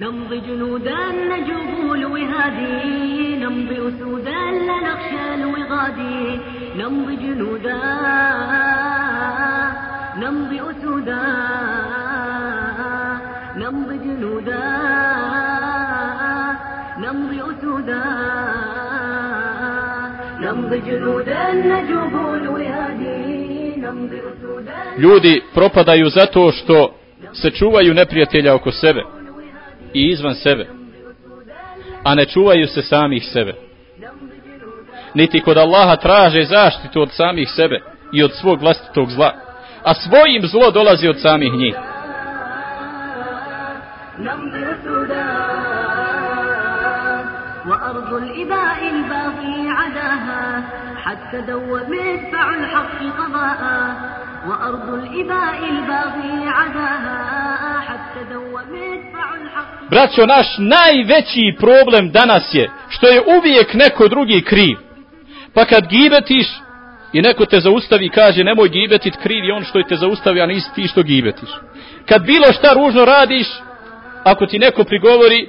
نمضي جنودا نجوب الوهادي نمضي أسودا لا نخشى الوغادي نمضي جنودا نمضي أسودا نمضي جنودا نمضي أسودا نمضي جنودا نجوب الوهادي نمضي أسودا Ljudi propadaju zato što se čuvaju neprijatelja oko sebe i izvan sebe, a ne čuvaju se samih sebe. Niti kod Allaha traže zaštitu od samih sebe i od svog vlastitog zla, a svojim zlo dolazi od samih njih. نمضي أسودا وأرض الإباء الباغي عداها حتى دوى مدفع الحق قضاء وأرض الإباء الباغي عداها Braćo, naš najveći problem danas je što je uvijek neko drugi kriv. Pa kad gibetiš i neko te zaustavi i kaže nemoj gibetit, kriv je on što te zaustavi, a nisi ti što gibetiš. Kad bilo šta ružno radiš, ako ti neko prigovori,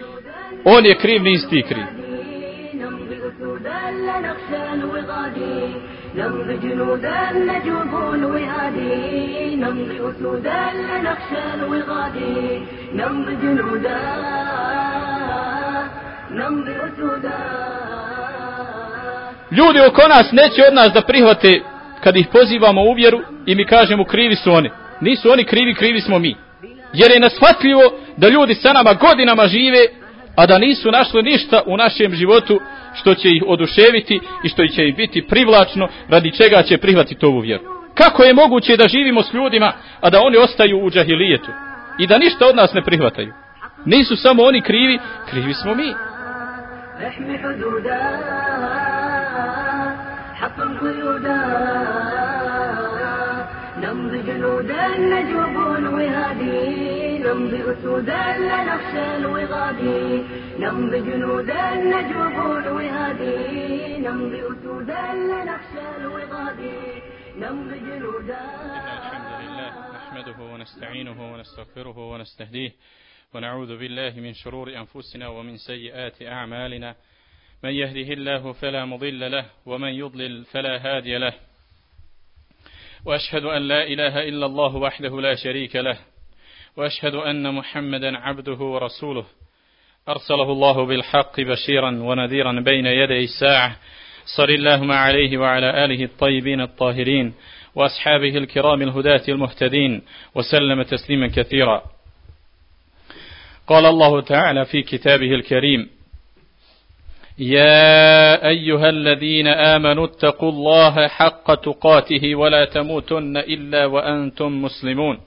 on je kriv, nisi ti kriv. نمضي أسودا لا نخشى الوغادي نمضي جنودا نجوب الوهادي نمضي أسودا لا نخشى الوغادي نمضي جنودا نمضي أسودا Ljudi oko nas neće od nas da prihvate kad ih pozivamo u vjeru i mi kažemo krivi su oni. Nisu oni krivi, krivi smo mi. Jer je nashvatljivo da ljudi sa nama godinama žive, a da nisu našli ništa u našem životu što će ih oduševiti i što će ih biti privlačno radi čega će prihvatiti ovu vjeru. Kako je moguće da živimo s ljudima, a da oni ostaju u džahilijetu i da ništa od nas ne prihvataju? Nisu samo oni krivi, krivi smo mi. احمي حدودا حطم قيودا نمضي جنودا نجوب الوهادي نمضي أسودا نخشى الوغادي نمضي جنودا نجوب الوهادي نمضي أسودا نخشى الوغادي نمضي جنودا الحمد لله نحمده ونستعينه ونستغفره ونستهديه ونعوذ بالله من شرور أنفسنا ومن سيئات أعمالنا. من يهده الله فلا مضل له ومن يضلل فلا هادي له. وأشهد أن لا إله إلا الله وحده لا شريك له. وأشهد أن محمدا عبده ورسوله. أرسله الله بالحق بشيرا ونذيرا بين يدي الساعة. صل اللهم عليه وعلى آله الطيبين الطاهرين وأصحابه الكرام الهداة المهتدين وسلم تسليما كثيرا. قال الله تعالى في كتابه الكريم يا أيها الذين آمنوا اتقوا الله حق تقاته ولا تموتن إلا وأنتم مسلمون.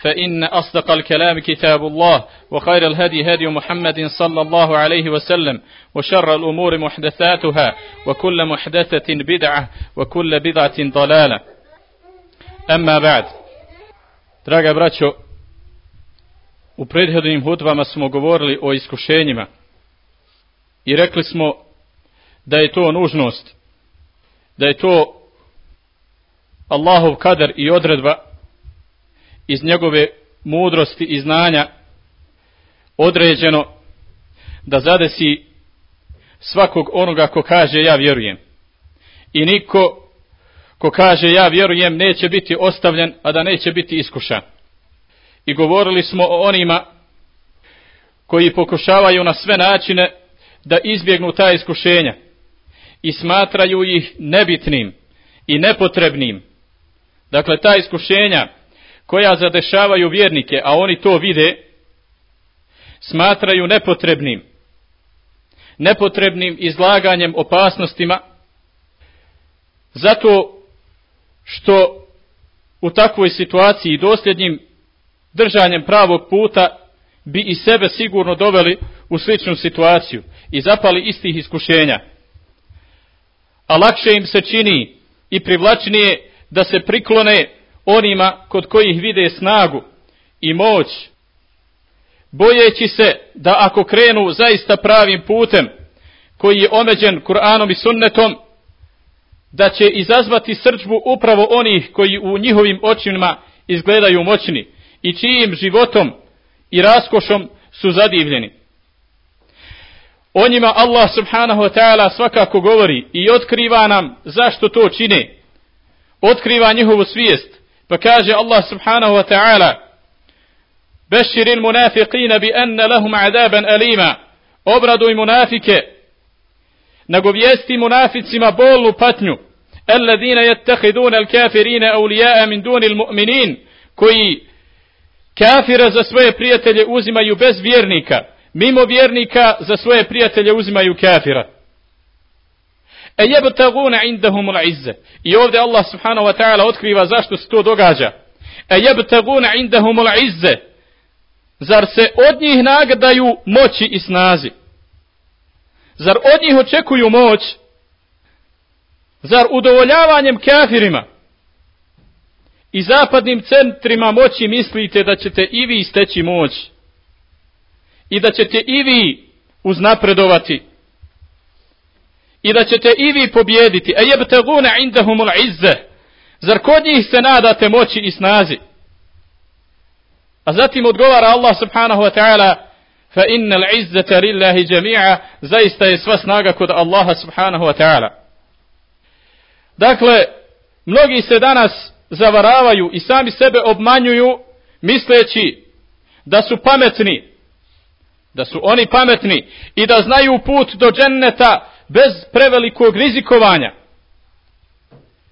فإن أصدق الكلام كتاب الله وخير الهدي هدي محمد صلى الله عليه وسلم وشر الأمور محدثاتها وكل محدثة بدعة وكل بدعة ضلالة. أما بعد Draga braćo, u prethodnim hudbama smo govorili o iskušenjima i rekli smo da je to nužnost, da je to Allahov kader i odredba iz njegove mudrosti i znanja određeno da zadesi svakog onoga ko kaže ja vjerujem. I niko ko kaže ja vjerujem neće biti ostavljen, a da neće biti iskušan. I govorili smo o onima koji pokušavaju na sve načine da izbjegnu ta iskušenja i smatraju ih nebitnim i nepotrebnim. Dakle, ta iskušenja koja zadešavaju vjernike, a oni to vide, smatraju nepotrebnim. Nepotrebnim izlaganjem opasnostima, zato što u takvoj situaciji dosljednjim držanjem pravog puta bi i sebe sigurno doveli u sličnu situaciju i zapali istih iskušenja. A lakše im se čini i privlačnije da se priklone onima kod kojih vide snagu i moć, bojeći se da ako krenu zaista pravim putem koji je omeđen Kur'anom i sunnetom, da će izazvati srđbu upravo onih koji u njihovim očima izgledaju moćni i čijim životom i raskošom su zadivljeni. O njima Allah subhanahu wa ta'ala svakako govori i otkriva nam zašto to čine. Otkriva njihovu svijest. Pa kaže Allah subhanahu wa ta'ala Beširil munafiqina bi anna lahum adaban alima. Obraduj munafike. Nagovijesti munaficima bolnu patnju. Alladina yattakhiduna al-kafirina awliya'a min duni almu'minin Koji kafira za svoje prijatelje uzimaju bez vjernika mimo vjernika za svoje prijatelje uzimaju kafira. E jebtaguna indahum izze. I ovdje Allah subhanahu wa ta'ala otkriva zašto se to događa. E jebtaguna indahum izze. Zar se od njih nagadaju moći i snazi? Zar od njih očekuju moć? Zar udovoljavanjem kafirima i zapadnim centrima moći mislite da ćete i vi steći moć? i da ćete i vi uznapredovati i da ćete i vi pobjediti a e jebteguna indahumul izze. Zar kod njih se nadate moći i snazi? A zatim odgovara Allah subhanahu wa ta'ala fa innal izzata lillahi jami'a. Zaista je sva snaga kod Allaha subhanahu wa ta'ala. Dakle mnogi se danas zavaravaju i sami sebe obmanjuju misleći da su pametni. Da su oni pametni i da znaju put do dženneta bez prevelikog rizikovanja.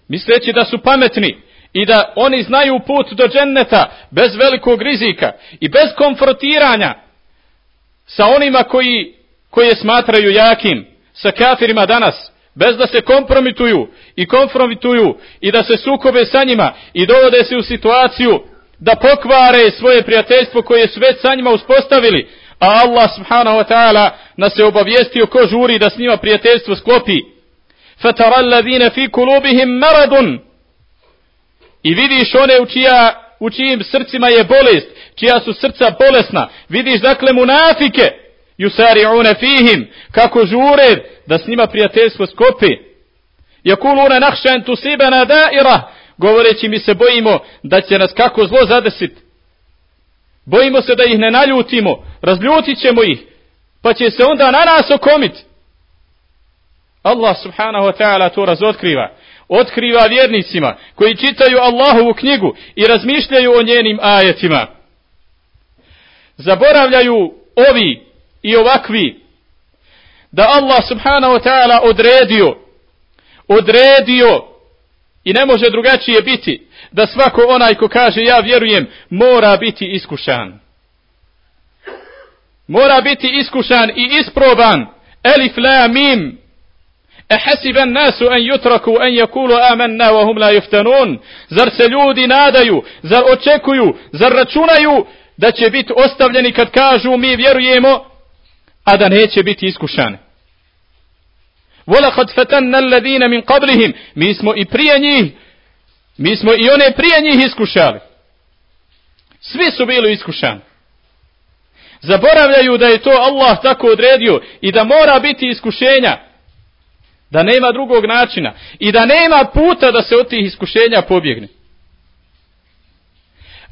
Misleći da su pametni i da oni znaju put do dženneta bez velikog rizika i bez konfrontiranja sa onima koji, koje smatraju jakim, sa kafirima danas, bez da se kompromituju i konfrontuju i da se sukobe sa njima i dovode se u situaciju da pokvare svoje prijateljstvo koje su već sa njima uspostavili, a Allah subhanahu wa ta'ala nas je obavijestio ko žuri da s njima prijateljstvo sklopi. Fatara الَّذِينَ fi kulubihim مَرَدٌ I vidiš one u, čija, u čijim srcima je bolest, čija su srca bolesna. Vidiš dakle munafike, yusari'una fihim, kako žure da s njima prijateljstvo sklopi. Jakuluna nahšan tusibana daira, govoreći mi se bojimo da će nas kako zlo zadesiti. Bojimo se da ih ne naljutimo, razljutit ćemo ih, pa će se onda na nas okomiti. Allah subhanahu wa ta'ala to razotkriva. Otkriva vjernicima koji čitaju Allahovu knjigu i razmišljaju o njenim ajetima. Zaboravljaju ovi i ovakvi da Allah subhanahu wa ta'ala odredio odredio i ne može drugačije biti da svako onaj ko kaže ja vjerujem mora biti iskušan. Mora biti iskušan i isproban. Elif la mim. E hasiban nasu en jutraku en jakulu amanna wa hum la yuftanun. Zar se ljudi nadaju, zar očekuju, zar računaju da će biti ostavljeni kad kažu mi vjerujemo, a da neće biti iskušani. Volakad fatanna alladina min qablihim. Mi smo i prije njih Mi smo i one prije njih iskušali. Svi su bili iskušani. Zaboravljaju da je to Allah tako odredio i da mora biti iskušenja. Da nema drugog načina. I da nema puta da se od tih iskušenja pobjegne.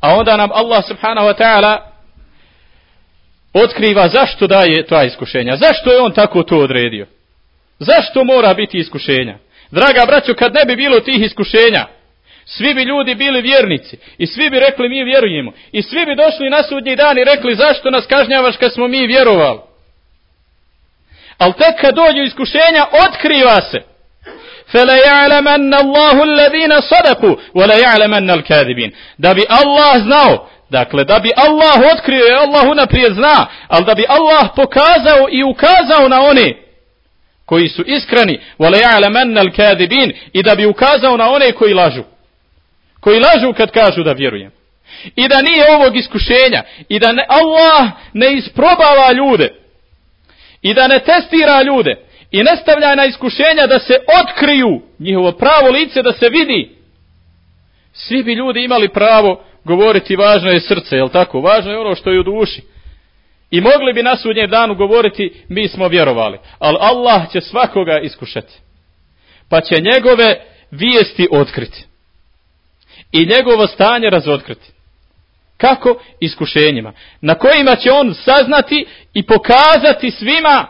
A onda nam Allah subhanahu wa ta'ala otkriva zašto daje ta iskušenja. Zašto je on tako to odredio? Zašto mora biti iskušenja? Draga braćo, kad ne bi bilo tih iskušenja, Svi bi ljudi bili vjernici i svi bi rekli mi vjerujemo. I svi bi došli na sudnji dan i rekli zašto nas kažnjavaš kad smo mi vjerovali. Ali tek kad dođu iskušenja, otkriva se. فَلَا يَعْلَمَنَّ اللَّهُ الَّذِينَ صَدَقُوا وَلَا يَعْلَمَنَّ الْكَاذِبِينَ Da bi Allah znao, dakle da bi Allah otkrio, je Allah unaprijed zna, ali da bi Allah pokazao i ukazao na one koji su iskreni, وَلَا يَعْلَمَنَّ الْكَاذِبِينَ i da bi ukazao na one koji lažu koji lažu kad kažu da vjerujem. i da nije ovog iskušenja i da ne, Allah ne isprobava ljude i da ne testira ljude i ne stavlja na iskušenja da se otkriju njihovo pravo lice da se vidi svi bi ljudi imali pravo govoriti važno je srce, je tako? Važno je ono što je u duši. I mogli bi nas u danu govoriti, mi smo vjerovali. Ali Allah će svakoga iskušati. Pa će njegove vijesti otkriti. I njegovo stanje razotkriti. Kako? Iskušenjima. Na kojima će on saznati i pokazati svima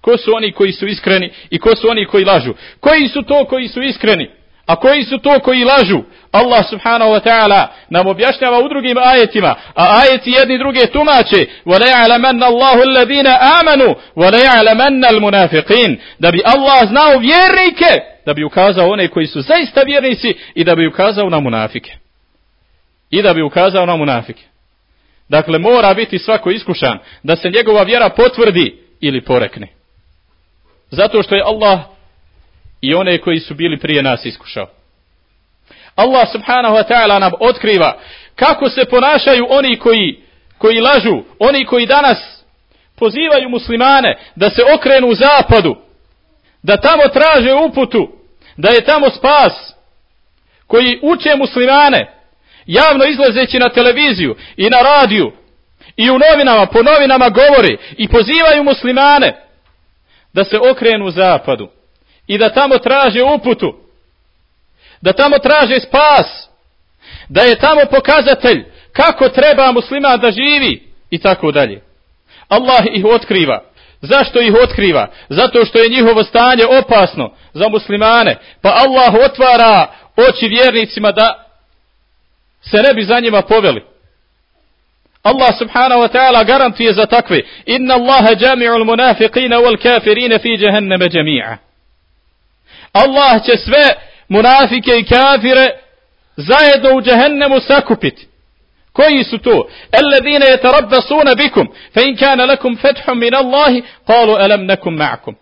ko su oni koji su iskreni i ko su oni koji lažu. Koji su to koji su iskreni? A koji su to koji lažu? Allah subhanahu wa ta'ala nam objašnjava u drugim ajetima, a ajeti jedni druge tumače, وَلَا يَعْلَمَنَّ اللَّهُ الَّذِينَ آمَنُوا وَلَا يَعْلَمَنَّ الْمُنَافِقِينَ Da bi Allah znao vjernike, da bi ukazao one koji su zaista vjernici i da bi ukazao na munafike. I da bi ukazao na munafike. Dakle, mora biti svako iskušan da se njegova vjera potvrdi ili porekne. Zato što je Allah i one koji su bili prije nas iskušao. Allah subhanahu wa ta'ala nam otkriva kako se ponašaju oni koji, koji lažu, oni koji danas pozivaju muslimane da se okrenu u zapadu, da tamo traže uputu, da je tamo spas, koji uče muslimane, javno izlazeći na televiziju i na radiju i u novinama, po novinama govori i pozivaju muslimane da se okrenu u zapadu i da tamo traže uputu, da tamo traže spas, da je tamo pokazatelj kako treba musliman da živi i tako dalje. Allah ih otkriva. Zašto ih otkriva? Zato što je njihovo stanje opasno za muslimane. Pa Allah otvara oči vjernicima da se ne bi za njima poveli. Allah subhanahu wa ta'ala garantuje za takve. Inna Allahe jami'ul munafiqina wal kafirina fi jahannama jami'a. Allah će sve munafike i kafire zajedno u džehennemu sakupiti. Koji su to? Alladine yatarabbasuna bikum, fa in kana lakum fathun min Allahi, qalu alam nakum ma'akum.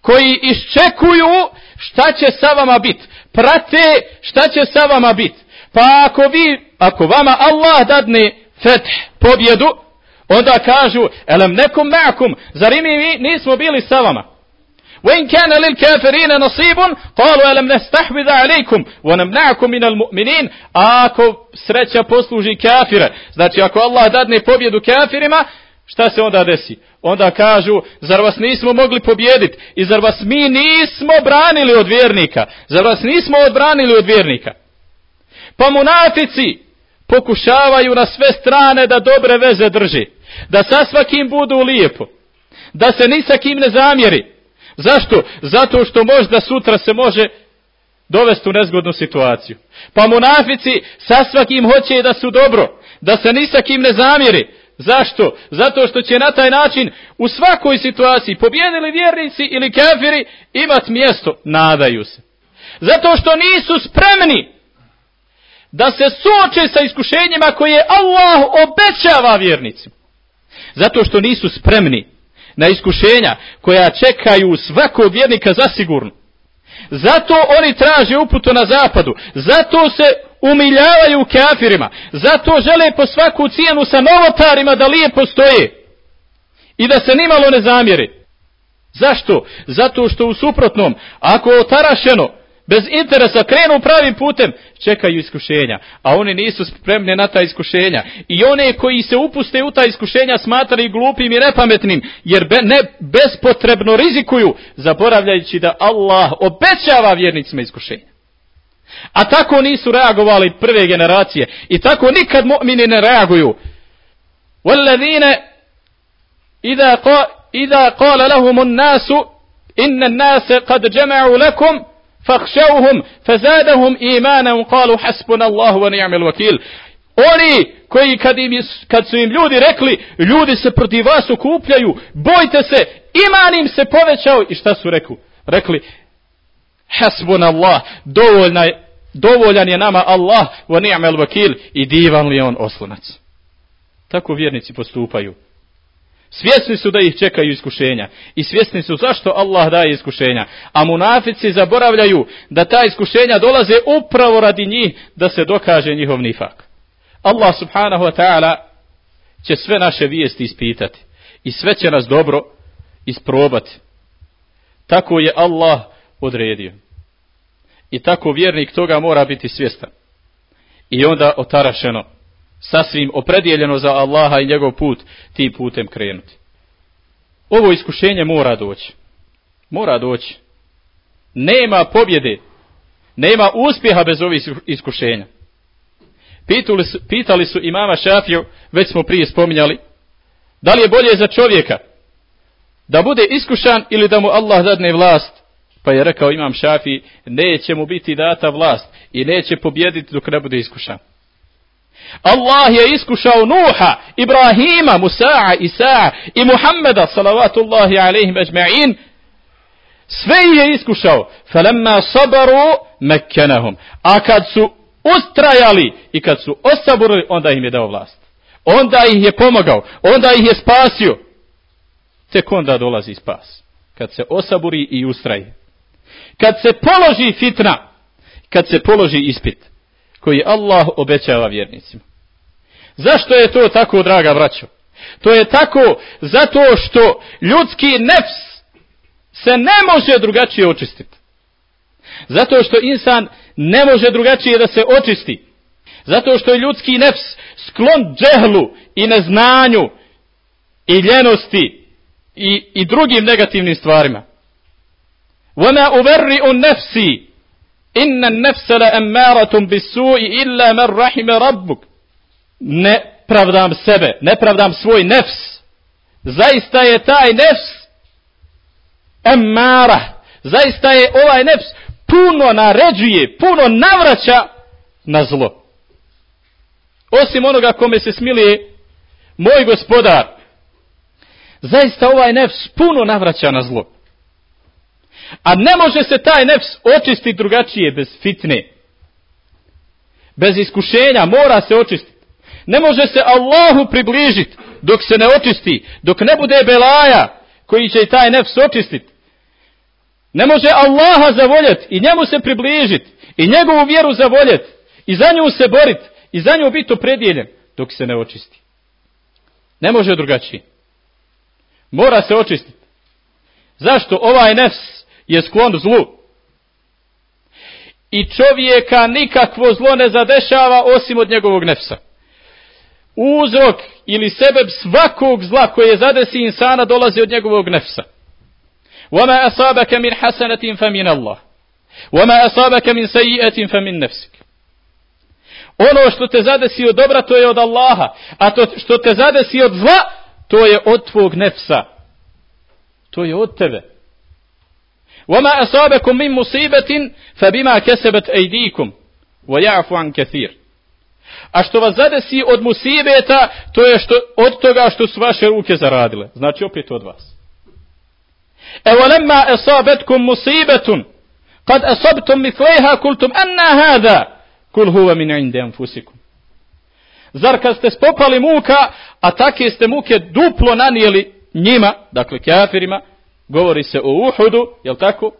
Koji iščekuju šta će sa vama bit. Prate šta će sa vama bit. Pa ako vi, ako vama Allah dadne feth, pobjedu, onda kažu, alam nakum ma'akum, zar i mi nismo bili sa vama? وإن كان للكافرين نصيب قالوا ألم نستحوذ عليكم ونمنعكم من المؤمنين ako sreća posluži kafire znači ako Allah dadne pobjedu kafirima šta se onda desi onda kažu zar vas nismo mogli pobjediti i zar vas mi nismo branili od vjernika zar vas nismo odbranili od vjernika pa munafici pokušavaju na sve strane da dobre veze drži da sa svakim budu lijepo da se ni sa kim ne zamjeri Zašto? Zato što možda sutra se može dovesti u nezgodnu situaciju. Pa munafici sa svakim hoće da su dobro, da se ni sa kim ne zamjeri. Zašto? Zato što će na taj način u svakoj situaciji pobjedili vjernici ili kafiri imat mjesto, nadaju se. Zato što nisu spremni da se suoče sa iskušenjima koje Allah obećava vjernicima. Zato što nisu spremni na iskušenja koja čekaju svakog vjernika zasigurno. Zato oni traže uputu na zapadu. Zato se umiljavaju kafirima. Zato žele po svaku cijenu sa novotarima da lijepo stoje. I da se nimalo ne zamjeri. Zašto? Zato što u suprotnom, ako otarašeno, bez interesa krenu pravim putem, čekaju iskušenja, a oni nisu spremni na ta iskušenja. I one koji se upuste u ta iskušenja smatraju glupim i nepametnim, jer be, ne bespotrebno rizikuju, zaboravljajući da Allah obećava vjernicima iskušenja. A tako nisu reagovali prve generacije i tako nikad mu'mini ne reaguju. وَالَّذِينَ إِذَا قَالَ, إذا قال لهم الناس إن الناس قد جمعوا لكم فاخشوهم فزادهم إيمانا قالوا حسبنا الله ونعم الوكيل Oni koji kad, im, kad su im ljudi rekli, ljudi se protiv vas okupljaju, bojte se, iman im se povećao. I šta su rekli? Rekli, hasbun Allah, dovoljna, dovoljan je nama Allah, wa ni'mal vakil, i divan li on oslonac. Tako vjernici postupaju. Svjesni su da ih čekaju iskušenja i svjesni su zašto Allah daje iskušenja. A munafici zaboravljaju da ta iskušenja dolaze upravo radi njih da se dokaže njihov nifak. Allah subhanahu wa ta'ala će sve naše vijesti ispitati i sve će nas dobro isprobati. Tako je Allah odredio. I tako vjernik toga mora biti svjestan. I onda otarašeno, sasvim opredijeljeno za Allaha i njegov put, tim putem krenuti. Ovo iskušenje mora doći. Mora doći. Nema pobjede. Nema uspjeha bez ovih iskušenja. Pitali su, pitali su imama Šafiju, već smo prije spominjali, da li je bolje za čovjeka da bude iskušan ili da mu Allah dadne vlast? Pa je rekao imam Šafi, neće mu biti data vlast i neće pobjediti dok ne bude iskušan. Allah je iskušao Nuha, Ibrahima, Musa'a, Isa'a i Muhammeda, salavatullahi alaihim ajma'in, sve je iskušao. Falemma sabaru mekkenahum. A kad su ustrajali i kad su osaburili, onda im je dao vlast. Onda ih je pomogao, onda ih je spasio. Tek onda dolazi spas. Kad se osaburi i ustraje. Kad se položi fitna, kad se položi ispit, koji Allah obećava vjernicima. Zašto je to tako, draga braćo? To je tako zato što ljudski nefs se ne može drugačije očistiti. Zato što insan ne može drugačije da se očisti. Zato što je ljudski nefs sklon džehlu i neznanju i ljenosti i, i drugim negativnim stvarima. وَمَا أُبَرِّئُ nefsi inna nefse la emmaratum bis sui illa mer rahime rabbuk. Ne pravdam sebe, ne pravdam svoj nefs. Zaista je taj nefs emmara. Zaista je ovaj nefs puno naređuje, puno navraća na zlo. Osim onoga kome se smilije moj gospodar. Zaista ovaj nefs puno navraća na zlo. A ne može se taj nefs očistiti drugačije bez fitne. Bez iskušenja mora se očistiti. Ne može se Allahu približiti dok se ne očisti, dok ne bude belaja koji će i taj nefs očistiti. Ne može Allaha zavoljeti i njemu se približiti i njegovu vjeru zavoljeti i za nju se boriti i za nju biti opredjeljen dok se ne očisti. Ne može drugačije. Mora se očistiti. Zašto ovaj nefs je sklon zlu? I čovjeka nikakvo zlo ne zadešava osim od njegovog nefsa. Uzrok ili sebe svakog zla koje zadesi insana dolazi od njegovog nefsa. وما أصابك من حسنة فمن الله وما أصابك من سيئة فمن نفسك ono što te zadesi od dobra to je od Allaha a to što te zadesi od zla to je od tvog nefsa to je od tebe وما أصابكم من مصيبة فبما كسبت أيديكم ويعفو عن كثير A što vas zadesi od musibeta, to je što, od toga što su vaše ruke zaradile. Znači opet od vas. أولما أصابتكم مصيبة قد أصبتم مثليها قلتم أن هذا كل هو من عند أنفسكم Zar kad ste spopali muka, a take ste muke duplo nanijeli njima, dakle kafirima, govori se o Uhudu, jel tako?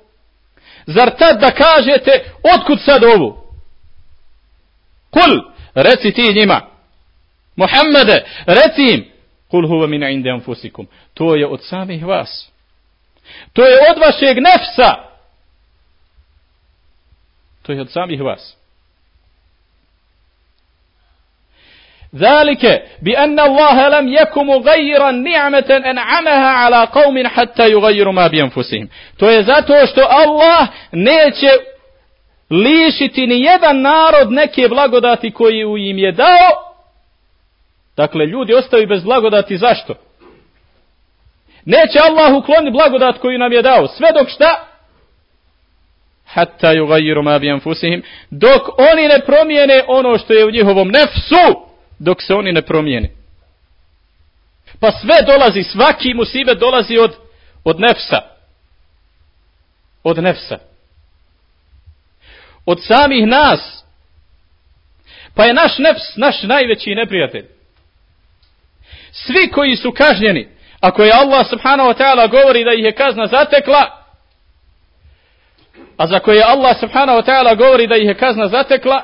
Zar tad da kažete, otkud sad ovu? Kul, reci ti njima, Muhammede, reci im, kul huva min inde anfusikum, to je od samih vas. To je od vašeg nefsa. To je od samih vas. ذلك بأن الله لم يكن مغيرا نعمة أنعمها على قوم حتى يغيروا ما بأنفسهم to je zato što Allah neće lišiti ni jedan narod neke blagodati koju im je dao dakle ljudi ostaju bez blagodati zašto? Neće Allah ukloni blagodat koju nam je dao. Sve dok šta? Hatta yugayiru ma bi anfusihim. Dok oni ne promijene ono što je u njihovom nefsu. Dok se oni ne promijene. Pa sve dolazi, svaki musibe dolazi od, od nefsa. Od nefsa. Od samih nas. Pa je naš nefs naš najveći neprijatelj. Svi koji su kažnjeni, Ako je Allah subhanahu wa ta'ala govori da ih je kazna zatekla, a za koje Allah subhanahu wa ta'ala govori da ih je kazna zatekla,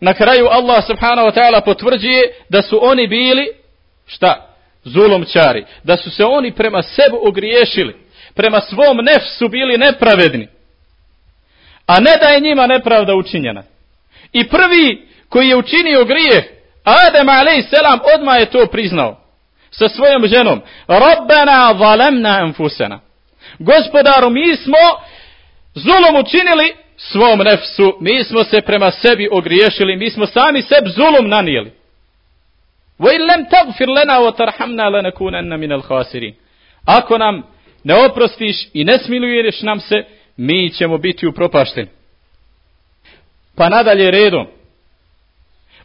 na kraju Allah subhanahu wa ta'ala potvrđuje da su oni bili, šta? Zulomčari. Da su se oni prema sebu ogriješili. Prema svom nefsu bili nepravedni. A ne da je njima nepravda učinjena. I prvi koji je učinio grijeh, Adem a.s. odmah je to priznao. Sa svojom ženom. Rabbena zalemna enfusena. Gospodaru, mi smo zulom učinili svom nefsu, mi smo se prema sebi ogriješili, mi smo sami sebi zulum nanijeli. Wa illam taghfir lana wa tarhamna lanakunanna min al-khasirin. Ako nam ne oprostiš i ne smiluješ nam se, mi ćemo biti upropašteni. Pa nadalje redom.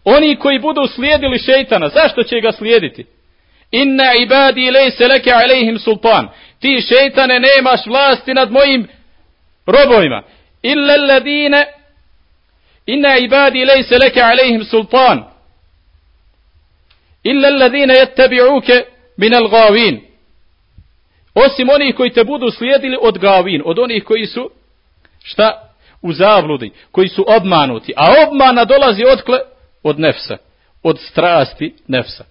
Oni koji budu slijedili šejtana, zašto će ga slijediti? Inna ibadi laysa laka alayhim sultan. Ti šejtane nemaš vlasti nad mojim robovima. إلا الذين إن عبادي ليس لك عليهم سلطان إلا الذين يتبعوك من الغاوين osim onih koji te budu slijedili od gavin, od onih koji su šta? U zavludi, koji su obmanuti. A obmana dolazi odkle? Od nefsa. Od strasti nefsa.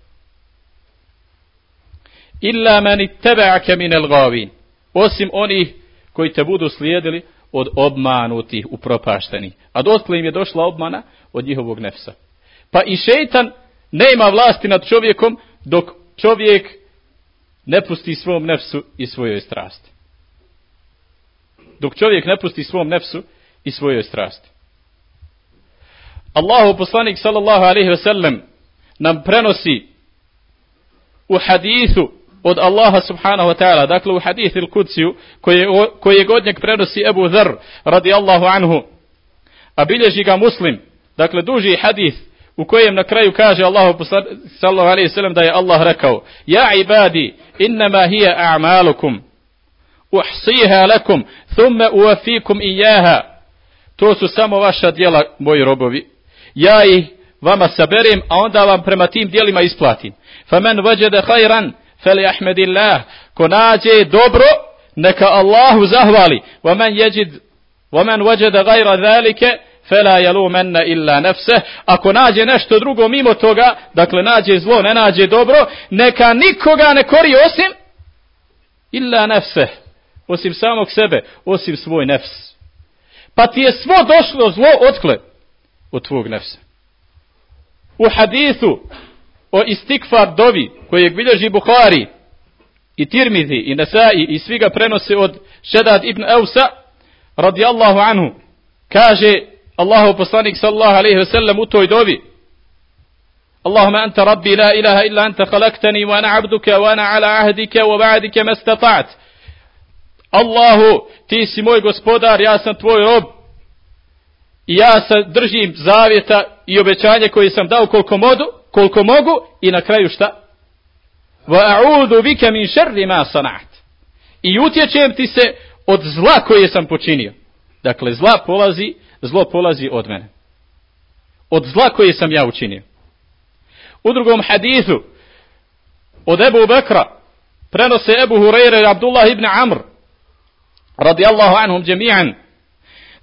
Illa mani tebe'ake minel gavin. Osim onih koji te budu slijedili od obmanutih, upropaštenih. A dotle im je došla obmana od njihovog nefsa. Pa i šeitan nema vlasti nad čovjekom dok čovjek ne pusti svom nefsu i svojoj strasti. Dok čovjek ne pusti svom nefsu i svojoj strasti. Allahu poslanik sallallahu alaihi ve sellem nam prenosi u hadithu od Allaha subhanahu wa ta'ala, dakle u hadith il kuciju, koje, koje prenosi Ebu Dhr, radi Allahu anhu, a bilježi ga muslim, dakle duži hadith, u kojem na kraju kaže Allahu sallallahu alaihi sallam da je Allah rekao, Ja ibadi, innama hija a'malukum, uhsiha lakum, thumme uafikum ijaha, to su samo vaša djela, moji robovi, ja ih vama saberim, a onda vam prema tim djelima isplatim. Faman vajede hajran, feli ahmedillah, ko nađe dobro, neka Allahu zahvali, wa man yajid, wa man gajra zalike, fela yalumanna illa nafse, ako nađe nešto drugo mimo toga, dakle nađe zlo, ne nađe dobro, neka nikoga ne kori osim, illa nafse, osim samog sebe, osim svoj nefs. Pa ti je svo došlo zlo otkle od tvog nefsa. U hadithu o istikfar dovi kojeg bilježi Buhari i Tirmizi i Nasai i svi ga prenose od Šedad ibn Eusa radijallahu anhu. Kaže Allahu poslanik sallallahu alaihi wasallam u toj dovi Allahumma anta rabbi la ilaha illa anta khalaktani wa ana abduka wa ana ala ahdika wa ba'dika mastata't Allahu ti si moj gospodar ja sam tvoj rob i ja se držim zavjeta i obećanje koje sam dao koliko modu koliko mogu i na kraju šta? Wa بِكَ مِنْ min sharri ma. I utječem ti se od zla koje sam počinio. Dakle, zla polazi, zlo polazi od mene. Od zla koje sam ja učinio. U drugom hadithu od Ebu Bekra prenose Ebu Hureyre i Abdullah ibn Amr radijallahu anhum džemijan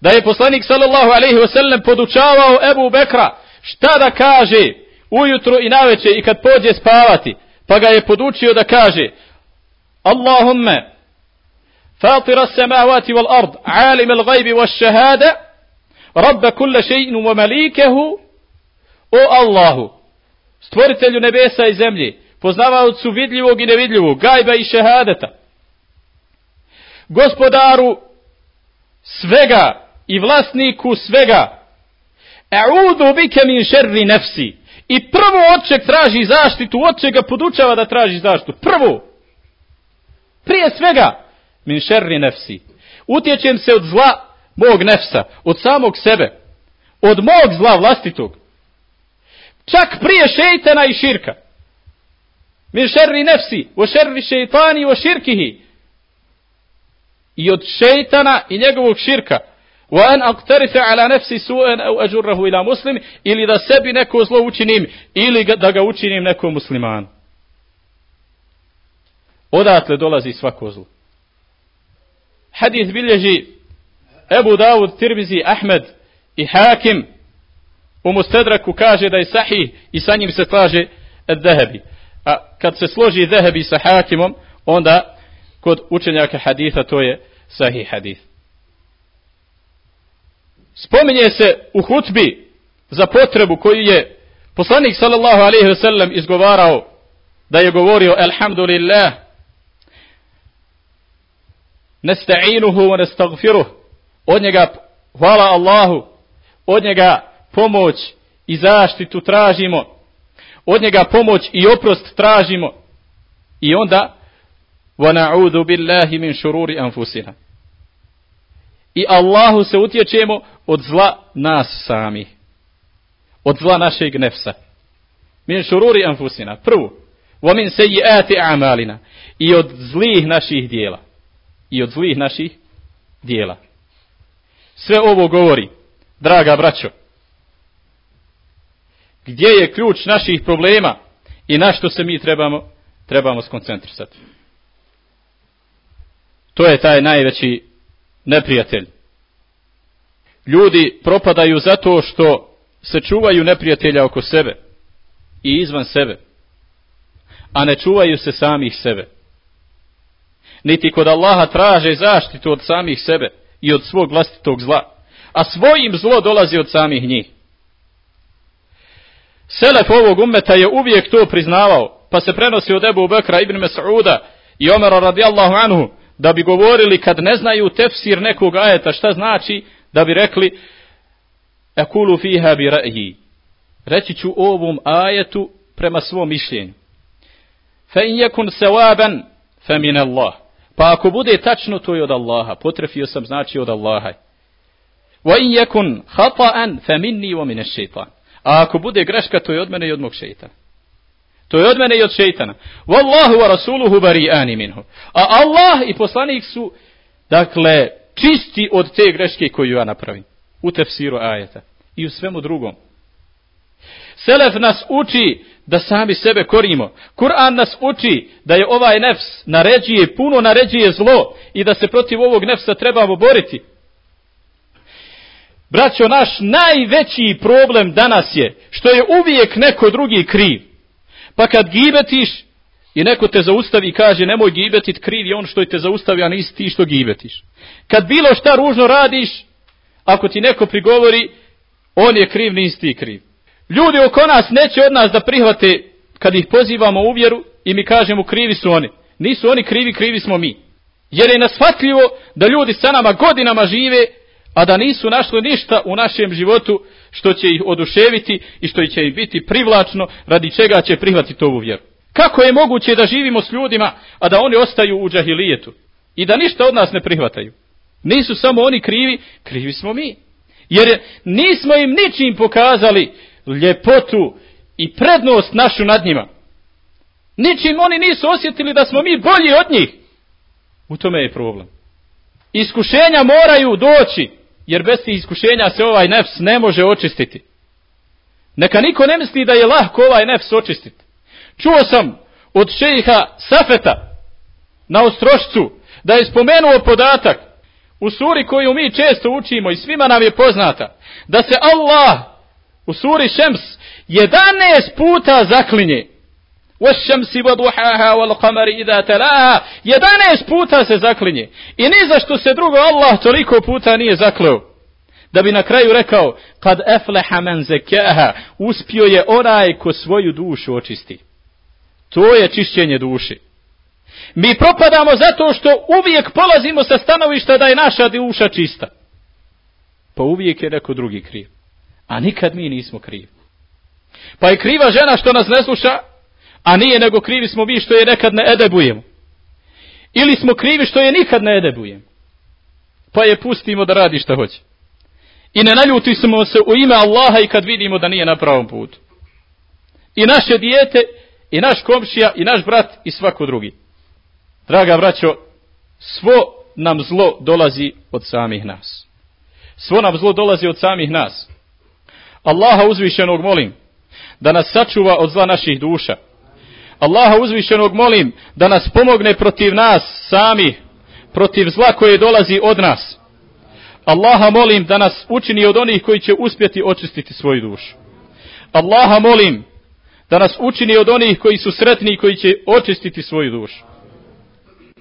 da je poslanik sallallahu alaihi wasallam podučavao Ebu Bekra šta da kaže ujutro i naveče i kad pođe spavati, pa ga je podučio da kaže Allahumme fatira السماوات wal ard, alim al رب كل شيء ومليكه kulla še'inu wa o Allahu, stvoritelju nebesa i zemlje, poznavaocu vidljivog i nevidljivog, gajba i šehadeta, gospodaru svega i vlasniku svega, E'udu bike min šerri nefsi, I prvo od čeg traži zaštitu, od čega podučava da traži zaštitu. Prvo. Prije svega. Min šerri nefsi. Utječem se od zla mog nefsa. Od samog sebe. Od mog zla vlastitog. Čak prije šeitana i širka. Min šerri nefsi. O šerri šeitani o širkihi. I od šeitana i njegovog širka. وأن أقترف على نفسي سوءا أو أجره إلى مسلم ili da sebi neko zlo učinim ili da ga učinim nekom musliman. Odatle dolazi svako zlo. Hadith bilježi Ebu Dawud, Tirmizi, Ahmed i Hakim u Mustedraku kaže da je sahih i sa njim se slaže Zahebi. A kad se složi Zahebi sa Hakimom, onda kod učenjaka haditha to je sahih hadith. Spominje se u hutbi za potrebu koju je poslanik sallallahu alaihi ve sellem izgovarao da je govorio alhamdulillah nesta'inuhu wa nestagfiruh od njega hvala Allahu od njega pomoć i zaštitu tražimo. Od njega pomoć i oprost tražimo. I onda wa na'udhu billahi min shururi anfusina i Allahu se utječemo od zla nas sami od zla našeg nefsa. Min shururi anfusina. Prvo wa min seji'ati a'malina. I od zlih naših dijela. I od zlih naših dijela. Sve ovo govori draga braćo gdje je ključ naših problema i na što se mi trebamo trebamo skoncentrisati. To je taj najveći neprijatelj. Ljudi propadaju zato što se čuvaju neprijatelja oko sebe i izvan sebe a ne čuvaju se samih sebe. Niti kod Allaha traže zaštitu od samih sebe i od svog vlastitog zla a svojim zlo dolazi od samih njih. Selef ovog ummeta je uvijek to priznavao, pa se prenosi od Ebu Bekra ibn Mas'uda i Omara radijallahu anhu, da bi govorili kad ne znaju tefsir nekog ajeta šta znači, da bi rekli Ekulu fiha bi ra'yi. Reći ću ovom ajetu prema svom mišljenju. Fa in yakun sawaban fa min Allah. Pa ako bude tačno to je od Allaha, potrefio sam znači od Allaha. Wa in yakun khata'an fa minni wa min ash-shaytan. A ako bude greška, to je od mene i od mog šejtana. To je od mene i od šeitana. Wallahu wa rasuluhu bari'ani minhu. A Allah i poslanik su, dakle, čisti od te greške koju ja napravim. U tefsiru ajeta. I u svemu drugom. Selef nas uči da sami sebe korimo. Kur'an nas uči da je ovaj nefs naređuje, puno naređuje zlo i da se protiv ovog nefsa trebamo boriti. Braćo, naš najveći problem danas je što je uvijek neko drugi kriv. Pa kad gibetiš i neko te zaustavi i kaže nemoj gibetit, kriv je on što te zaustavi, a nisi ti što gibetiš. Kad bilo šta ružno radiš, ako ti neko prigovori, on je kriv, nisi ti kriv. Ljudi oko nas neće od nas da prihvate kad ih pozivamo u vjeru i mi kažemo krivi su oni. Nisu oni krivi, krivi smo mi. Jer je nasvatljivo da ljudi sa nama godinama žive a da nisu našli ništa u našem životu što će ih oduševiti i što će ih biti privlačno radi čega će prihvatiti ovu vjeru. Kako je moguće da živimo s ljudima, a da oni ostaju u džahilijetu i da ništa od nas ne prihvataju? Nisu samo oni krivi, krivi smo mi. Jer nismo im ničim pokazali ljepotu i prednost našu nad njima. Ničim oni nisu osjetili da smo mi bolji od njih. U tome je problem. Iskušenja moraju doći jer bez tih iskušenja se ovaj nefs ne može očistiti. Neka niko ne misli da je lahko ovaj nefs očistiti. Čuo sam od šejiha Safeta na ostrošcu da je spomenuo podatak u suri koju mi često učimo i svima nam je poznata da se Allah u suri Šems 11 puta zaklinje والشمس وضحاها والقمر إذا تلاها 11 puta se zaklinje i ni za što se drugo Allah toliko puta nije zakleo da bi na kraju rekao kad efleha men zekaha uspio je onaj ko svoju dušu očisti to je čišćenje duše mi propadamo zato što uvijek polazimo sa stanovišta da je naša duša čista pa uvijek je neko drugi kriv a nikad mi nismo krivi pa je kriva žena što nas ne sluša a nije nego krivi smo mi što je nekad ne edebujemo. Ili smo krivi što je nikad ne edebujemo. Pa je pustimo da radi što hoće. I ne naljutimo se u ime Allaha i kad vidimo da nije na pravom putu. I naše dijete, i naš komšija, i naš brat, i svako drugi. Draga braćo, svo nam zlo dolazi od samih nas. Svo nam zlo dolazi od samih nas. Allaha uzvišenog molim da nas sačuva od zla naših duša. Allaha uzvišenog molim da nas pomogne protiv nas sami, protiv zla koje dolazi od nas. Allaha molim da nas učini od onih koji će uspjeti očistiti svoju dušu. Allaha molim da nas učini od onih koji su sretni i koji će očistiti svoju dušu.